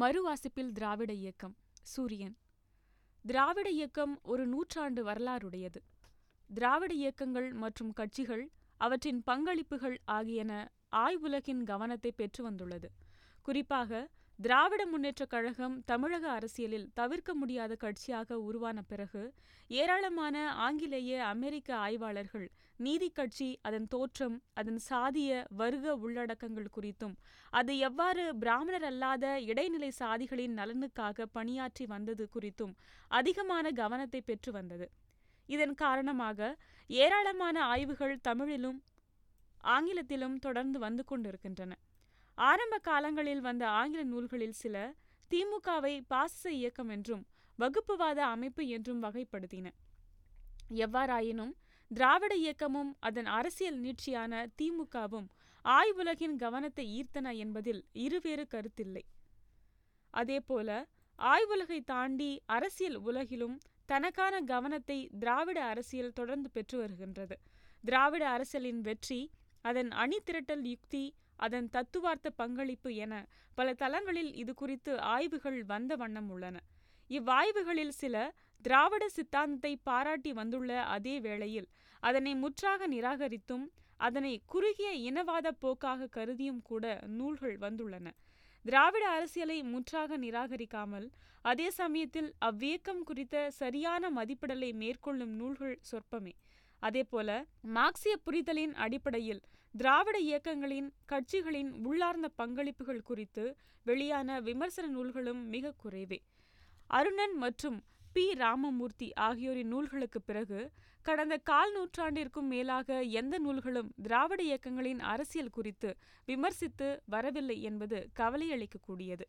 மறுவாசிப்பில் திராவிட இயக்கம் சூரியன். திராவிட இயக்கம் ஒரு நூற்றாண்டு வரலாறுடையது. திராவிட இயக்கங்கள் மற்றும் கட்சிகள் அவற்றின் பங்களிப்புகள் ஆகியன ஆய்வுலகின் கவனத்தை பெற்று வந்துள்ளது. குறிப்பாக திராவிட முன்னேற்றக் கழகம் தமிழக அரசியலில் தவிர்க்க முடியாத கட்சியாக உருவான பிறகு ஏராளமான ஆங்கிலேய அமெரிக்க ஆய்வாளர்கள் நீதிக் கட்சி அதன் தோற்றம் அதன் சாதிய வர்க்க உள்ளடக்கங்கள் குறித்தும் அது எவ்வாறு பிராமணர் அல்லாத இடைநிலை சாதிகளின் நலனுக்காக பணியாற்றி வந்தது குறித்தும் அதிகமான கவனத்தை பெற்று வந்தது. இதன் காரணமாக ஏராளமான ஆய்வுகள் தமிழிலும் ஆங்கிலத்திலும் தொடர்ந்து வந்து கொண்டிருக்கின்றன. ஆரம்ப காலங்களில் வந்த ஆங்கில நூல்களில் சில திமுகவை பாசிச இயக்கம் என்றும் வகுப்புவாத அமைப்பு என்றும் வகைப்படுத்தின. எவ்வாறாயினும் திராவிட இயக்கமும் அதன் அரசியல் நீட்சியான திமுகவும் ஆய்வுலகின் கவனத்தை ஈர்த்தன என்பதில் இருவேறு கருத்தில்லை. அதேபோல ஆய்வுலகை தாண்டி அரசியல் உலகிலும் தனக்கான கவனத்தை திராவிட அரசியல் தொடர்ந்து பெற்று வருகின்றது. திராவிட அரசியலின் வெற்றி அதன் அணிதிரட்டல் யுக்தி அதன் தத்துவார்த்த பங்களிப்பு என பல தளங்களில் இது குறித்து ஆய்வுகள் வந்த வண்ணம் உள்ளன. இவ்வாய்வுகளில் சில திராவிட சித்தாந்தத்தை பாராட்டி வந்துள்ள அதே வேளையில் அதனை முற்றாக நிராகரித்தும் அதனை குறுகிய இனவாத போக்காக கருதியும் கூட நூல்கள் வந்துள்ளன. திராவிட அரசியலை முற்றாக நிராகரிக்காமல் அதே சமயத்தில் அவ்வியக்கம் குறித்த சரியான மதிப்பிடலை மேற்கொள்ளும் நூல்கள் சொற்பமே. அதேபோல மார்க்சிய புரிதலின் அடிப்படையில் திராவிட இயக்கங்களின் கட்சிகளின் உள்ளார்ந்த பங்களிப்புகள் குறித்து வெளியான விமர்சன நூல்களும் மிக குறைவே. அருணன் மற்றும் பி. ராமமூர்த்தி ஆகியோரின் நூல்களுக்கு பிறகு கடந்த கால் நூற்றாண்டிற்கும் மேலாக எந்த நூல்களும் திராவிட இயக்கங்களின் அரசியல் குறித்து விமர்சித்து வரவில்லை என்பது கவலையளிக்கக்கூடியது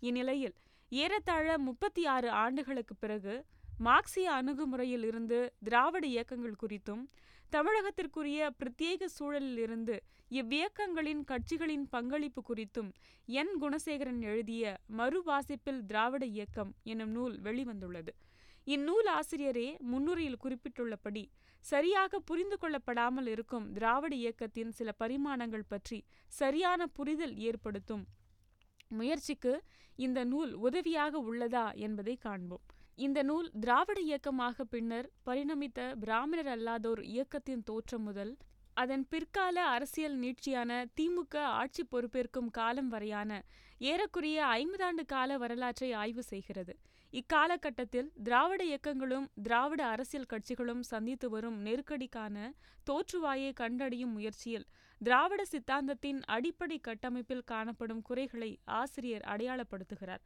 இந்நிலையில் ஏறத்தாழ முப்பத்தி ஆறு ஆண்டுகளுக்கு பிறகு மார்க்சிய அணுகுமுறையில் இருந்து திராவிட இயக்கங்கள் குறித்தும் தமிழகத்திற்குரிய பிரத்யேக சூழலில் இருந்து இவ்வியக்கங்களின் கட்சிகளின் பங்களிப்பு குறித்தும் என் குணசேகரன் எழுதிய மறுவாசிப்பில் திராவிட இயக்கம் எனும் நூல் வெளிவந்துள்ளது. இந்நூல் ஆசிரியரே முன்னுரையில் குறிப்பிட்டுள்ளபடி சரியாக புரிந்து கொள்ளப்படாமல் இருக்கும் திராவிட இயக்கத்தின் சில பரிமாணங்கள் பற்றி சரியான புரிதல் ஏற்படுத்தும் முயற்சிக்கு இந்த நூல் உதவியாக உள்ளதா என்பதை காண்போம். இந்த நூல் திராவிட இயக்கமாக பின்னர் பரிணமித்த பிராமணர் அல்லாதோர் இயக்கத்தின் தோற்றம் முதல் அதன் பிற்கால அரசியல் நீட்சியான திமுக ஆட்சி பொறுப்பேற்கும் காலம் வரையான ஏறக்குறைய ஐம்பதாண்டு கால வரலாற்றை ஆய்வு செய்கிறது. இக்காலகட்டத்தில் திராவிட இயக்கங்களும் திராவிட அரசியல் கட்சிகளும் சந்தித்து வரும் நெருக்கடிக்கான தோற்றுவாயை கண்டடையும் முயற்சியில் திராவிட சித்தாந்தத்தின் அடிப்படை கட்டமைப்பில் காணப்படும் குறைகளை ஆசிரியர் அடையாளப்படுத்துகிறார்.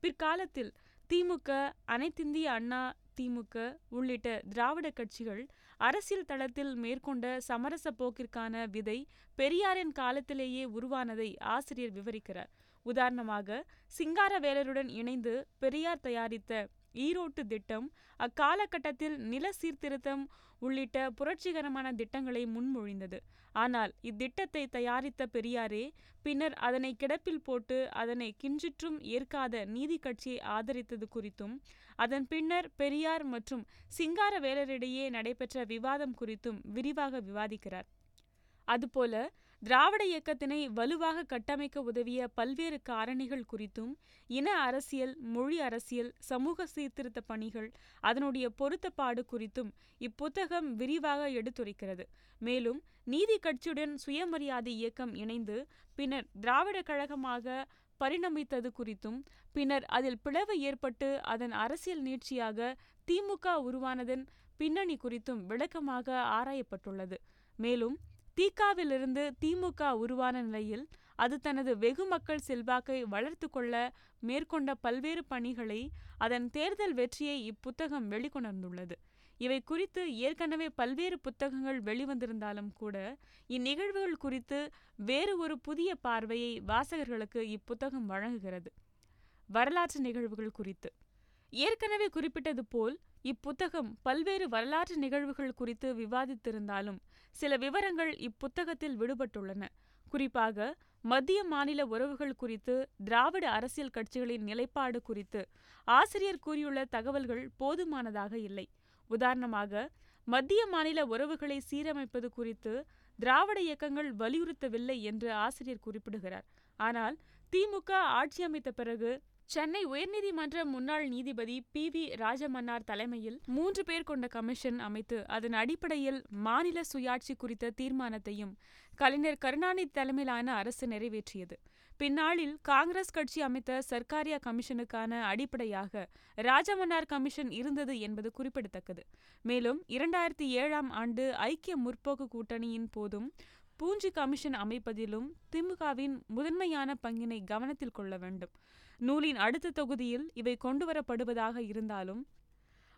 பிற்காலத்தில் திமுக அனைத்திந்திய அண்ணா திமுக உள்ளிட்ட திராவிட கட்சிகள் அரசியல் தளத்தில் மேற்கொண்ட சமரச போக்கிற்கான விதை பெரியாரின் காலத்திலேயே உருவானதை ஆசிரியர் விவரிக்கிறார். உதாரணமாக சிங்காரவேலருடன் இணைந்து பெரியார் தயாரித்த ஈரோட்டு திட்டம் அக்காலகட்டத்தில் நில சீர்திருத்தம் உள்ளிட்ட புரட்சிகரமான திட்டங்களை முன்மொழிந்தது. ஆனால் இத்திட்டத்தை தயாரித்த பெரியாரே பின்னர் அதனை கிடப்பில் போட்டு அதனை கிஞ்சிற்றும் ஏற்காத நீதி கட்சியை ஆதரித்தது குறித்தும் அதன் பின்னர் பெரியார் மற்றும் சிங்காரவேலரிடையே நடைபெற்ற விவாதம் குறித்தும் விரிவாக விவாதிக்கிறார். அதுபோல திராவிட இயக்கத்தினை வலுவாக கட்டமைக்க உதவிய பல்வேறு காரணிகள் குறித்தும் இன அரசியல் மொழி அரசியல் சமூக சீர்திருத்த பணிகள் அதனுடைய பொருத்தப்பாடு குறித்தும் இப்புத்தகம் விரிவாக எடுத்துரைக்கிறது. மேலும் நீதி கட்சியுடன் சுயமரியாதை இயக்கம் இணைந்து பின்னர் திராவிட கழகமாக பரிணமித்தது குறித்தும் பின்னர் அதில் பிளவு ஏற்பட்டு அதன் அரசியல் நீட்சியாக திமுக உருவானதன் பின்னணி குறித்தும் விளக்கமாக ஆராயப்பட்டுள்ளது. மேலும் திகாவிலிருந்து திமுக உருவான நிலையில் அது தனது வெகு மக்கள் செல்வாக்கை வளர்த்து கொள்ள மேற்கொண்ட பல்வேறு பணிகளை அதன் தேர்தல் வெற்றியை இப்புத்தகம் வெளிக்கொணர்ந்துள்ளது. இவை குறித்து ஏற்கனவே பல்வேறு புத்தகங்கள் வெளிவந்திருந்தாலும் கூட இந்நிகழ்வுகள் குறித்து வேறு ஒரு புதிய பார்வையை வாசகர்களுக்கு இப்புத்தகம் வழங்குகிறது. வரலாற்று நிகழ்வுகள் குறித்து. ஏற்கனவே குறிப்பிட்டது போல் இப்புத்தகம் பல்வேறு வரலாற்று நிகழ்வுகள் குறித்து விவாதித்திருந்தாலும் சில விவரங்கள் இப்புத்தகத்தில் விடுபட்டுள்ளன. குறிப்பாக மத்திய மாநில உறவுகள் குறித்து திராவிட அரசியல் கட்சிகளின் நிலைப்பாடு குறித்து ஆசிரியர் கூறியுள்ள தகவல்கள் போதுமானதாக இல்லை. உதாரணமாக மத்திய மாநில உறவுகளை சீரமைப்பது குறித்து திராவிட இயக்கங்கள் வலியுறுத்தவில்லை என்று ஆசிரியர் குறிப்பிடுகிறார். ஆனால் திமுக ஆட்சி அமைத்த பிறகு சென்னை உயர்நீதிமன்ற முன்னாள் நீதிபதி பி வி ராஜமன்னார் தலைமையில் மூன்று பேர் கொண்ட கமிஷன் அமைத்து அதன் அடிப்படையில் மாநில சுயாட்சி குறித்த தீர்மானத்தையும் கலைஞர் கருணாநிதி தலைமையிலான அரசு நிறைவேற்றியது. பின்னாளில் காங்கிரஸ் கட்சி அமைத்த சர்க்காரியா கமிஷனுக்கான அடிப்படையாக ராஜமன்னார் கமிஷன் இருந்தது என்பது குறிப்பிடத்தக்கது. மேலும் இரண்டாயிரத்தி ஏழாம் ஆண்டு ஐக்கிய முற்போக்கு கூட்டணியின் போதும் பூஞ்சி கமிஷன் அமைப்பதிலும் திமுகவின் முதன்மையான பங்கினை கவனத்தில் கொள்ள வேண்டும். நூலின் அடுத்த தொகுதியில் இவை கொண்டுவரப்படுவதாக இருந்தாலும்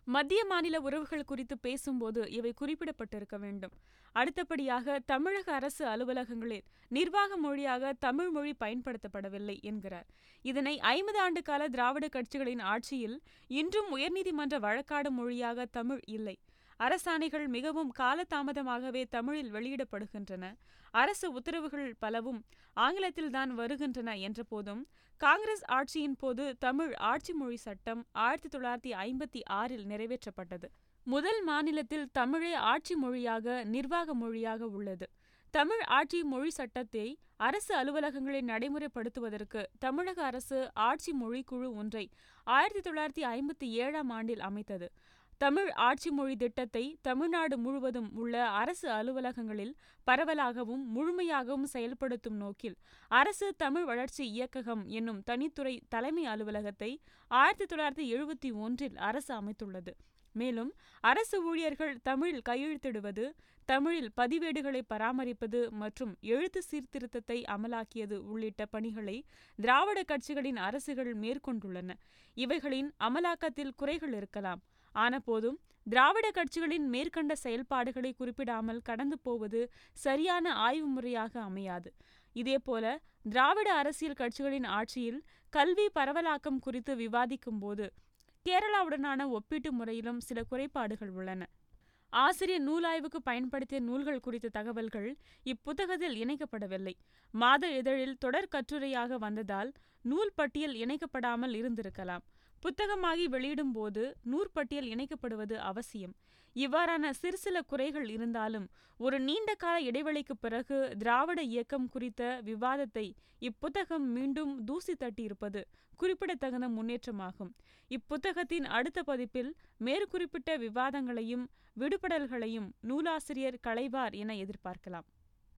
மத்திய மாநில உறவுகள் குறித்து பேசும்போது இவை குறிப்பிடப்பட்டிருக்க வேண்டும். அடுத்தபடியாக தமிழக அரசு அலுவலகங்களில் நிர்வாக மொழியாக தமிழ் மொழி பயன்படுத்தப்படவில்லை என்கிறார். இதனை ஐம்பது ஆண்டு கால திராவிட கட்சிகளின் ஆட்சியில் இன்றும் உயர்நீதிமன்ற வழக்காடு மொழியாக தமிழ் இல்லை. அரசாணைகள் மிகவும் காலதாமதமாகவே தமிழில் வெளியிடப்படுகின்றன. அரசு உத்தரவுகள் பலவும் ஆங்கிலத்தில்தான் வருகின்றன என்ற போதும் காங்கிரஸ் ஆட்சியின் போது தமிழ் ஆட்சி மொழி சட்டம் ஆயிரத்தி தொள்ளாயிரத்தி ஐம்பத்தி ஆறில் நிறைவேற்றப்பட்டது. முதல் மாநிலத்தில் தமிழே ஆட்சி மொழியாக நிர்வாக மொழியாக உள்ளது. தமிழ் ஆட்சி மொழி சட்டத்தை அரசு அலுவலகங்களை நடைமுறைப்படுத்துவதற்கு தமிழக அரசு ஆட்சி மொழி குழு ஒன்றை ஆயிரத்தி தொள்ளாயிரத்தி ஐம்பத்தி ஏழாம் ஆண்டில் அமைத்தது. தமிழ் ஆட்சி மொழி திட்டத்தை தமிழ்நாடு முழுவதும் உள்ள அரசு அலுவலகங்களில் பரவலாகவும் முழுமையாகவும் செயல்படுத்தும் நோக்கில் அரசு தமிழ் வளர்ச்சி இயக்ககம் என்னும் தனித்துறை தலைமை அலுவலகத்தை ஆயிரத்தி தொள்ளாயிரத்தி எழுபத்தி ஒன்றில் அரசு அமைத்துள்ளது. மேலும் அரசு ஊழியர்கள் தமிழில் கையெழுத்திடுவது தமிழில் பதிவேடுகளை பராமரிப்பது மற்றும் எழுத்து சீர்திருத்தத்தை அமலாக்கியது உள்ளிட்ட பணிகளை திராவிட கட்சிகளின் அரசுகள் மேற்கொண்டுள்ளன. இவைகளின் அமலாக்கத்தில் குறைகள் இருக்கலாம். ஆனபோதும் திராவிட கட்சிகளின் மேற்கண்ட செயல்பாடுகளை குறிப்பிடாமல் கடந்து போவது சரியான ஆய்வு முறையாக அமையாது. இதேபோல திராவிட அரசியல் கட்சிகளின் ஆட்சியில் கல்வி பரவலாக்கம் குறித்து விவாதிக்கும் போது கேரளாவுடனான ஒப்பீட்டு முறையிலும் சில குறைபாடுகள் உள்ளன. ஆசிரியர் நூலாய்வுக்கு பயன்படுத்திய நூல்கள் குறித்த தகவல்கள் இப்புத்தகத்தில் இணைக்கப்படவில்லை. மாத இதழில் தொடர் கட்டுரையாக வந்ததால் நூல் பட்டியல் இணைக்கப்படாமல் இருந்திருக்கலாம். புத்தகமாகி வெளியிடும் போது நூற்பட்டியல் இணைக்கப்படுவது அவசியம். இவ்வாறான சிறு சில குறைகள் இருந்தாலும் ஒரு நீண்ட கால இடைவெளிக்கு பிறகு திராவிட இயக்கம் குறித்த விவாதத்தை இப்புத்தகம் மீண்டும் தூசி தட்டியிருப்பது குறிப்பிடத்தகுந்த முன்னேற்றமாகும். இப்புத்தகத்தின் அடுத்த பதிப்பில் மேற்குறிப்பிட்ட விவாதங்களையும் விடுபடல்களையும் நூலாசிரியர் களைவார் என எதிர்பார்க்கலாம்.